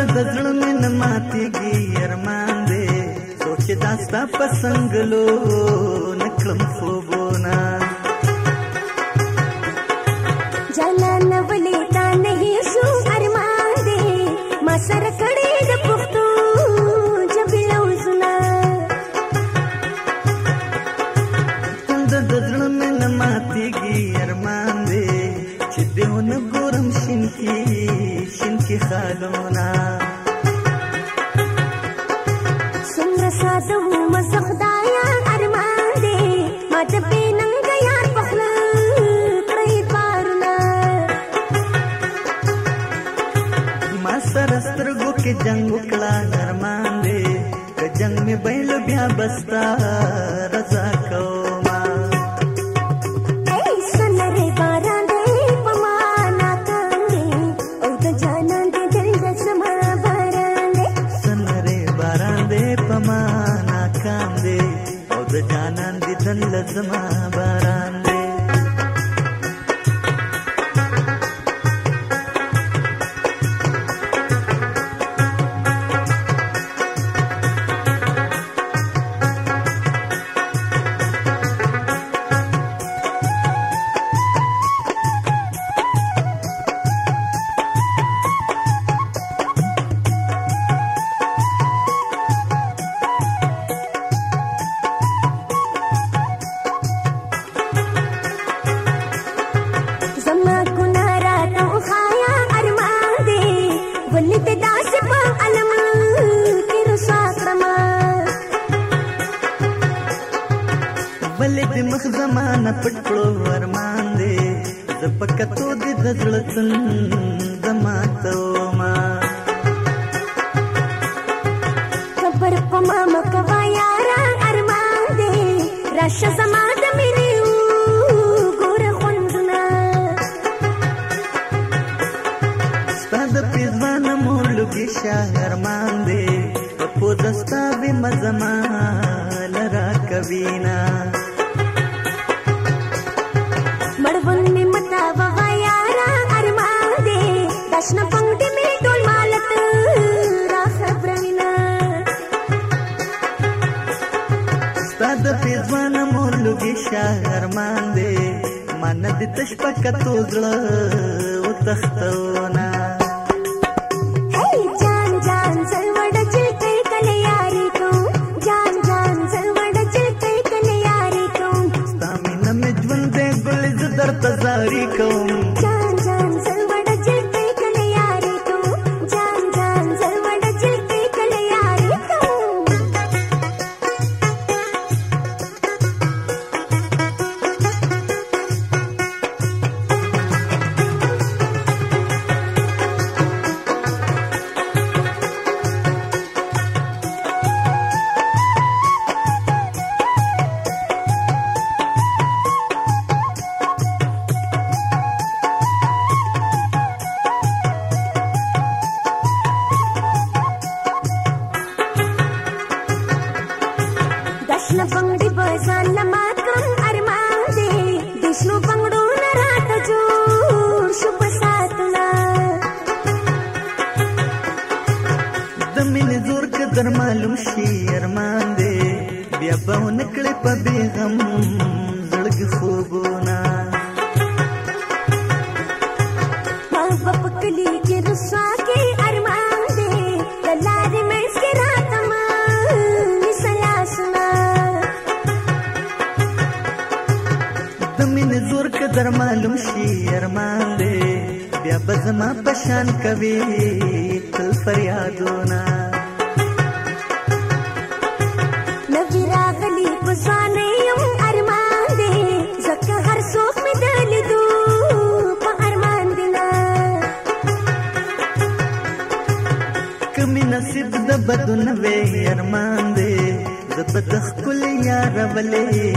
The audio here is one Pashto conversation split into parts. زه د زړه مې نه ماتېږي ارمان دی څوک چې دا ستا په څنګلو نه کړم خوبونه بستا زمانه پټ کړو ارمان دې د پکتو دې د زړه تل زما ته ما خبر پما مکوا یارا ارمان دې راشه زما د مینې ګور خوندنا سپد پېځوان مول کې شاه ارمان دې په دستا به مزما لرا کوینا شنه پنګټې مې ټول مالت را خبرنه ستا د پیځوانه مور لوګي شهرمان دی ماند تش پکتو زړه وتختونه در معلوم شي ارمان دې بیا به نکړې په بیغم زړګي خوبونه زور که در معلوم شي ارمان دې بیا به زما پشان کوي تل فریادونه نصیب د بدون وې ارمان دې زبد خپل یار ولې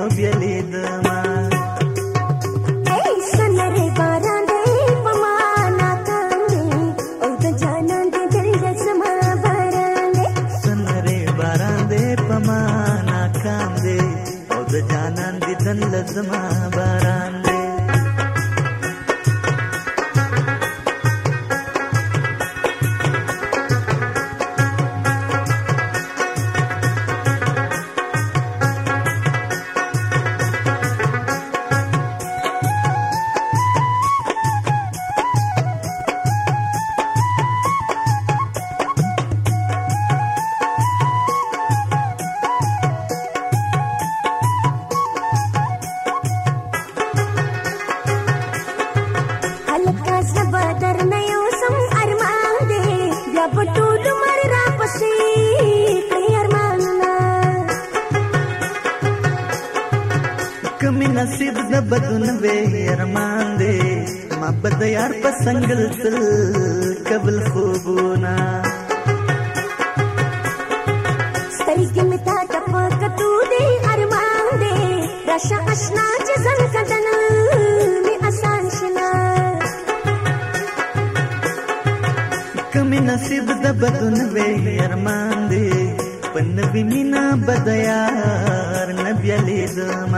او بیا لید ما لازم عبارة न बदन वे अरमान दे मोहब्बत यार पसंगल सल कबल खूबूना सरिगम टप कतू दे अरमान दे रशा अशना कदन में आसान शना कमी नसीब द बदन वे अरमान दे भी मीना बदयार नबी दम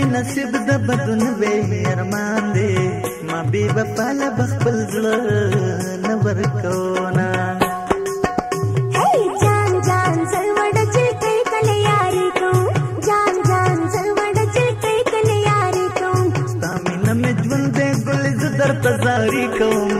می نصیب د بدون وی ارمان دی ما بی بپاله بخبل زړه نه ورکونا درته زاری کوم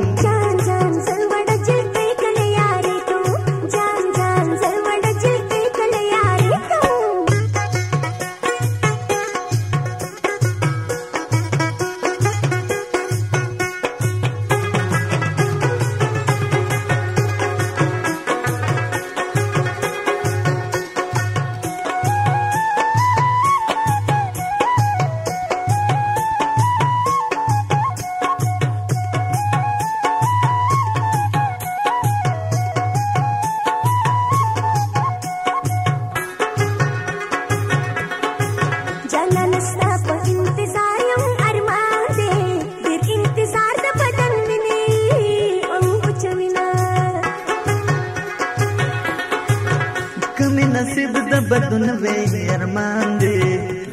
بدون وی ارمان دی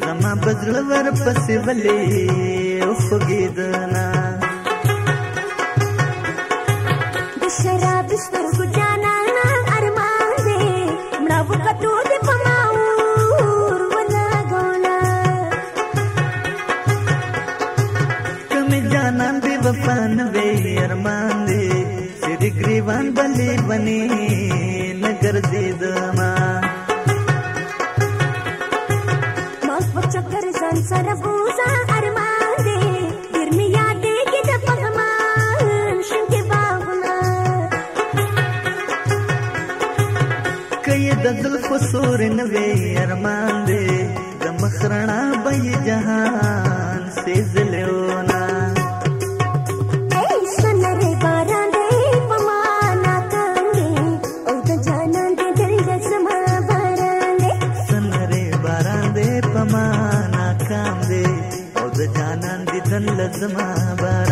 زما بدل ور پسې ولې خوګیدنا د شراب سترګو جانا ارمان دی مړه وکټو دې پماو جانان دی وفان وی ارمان دی سری گریوان بلی بنی نگر دیدو زلفو سور نوی ارمان دے دمخ رنا بی جہان سے زلیونا پما ناکام دی او د جانان دي دن لزما بار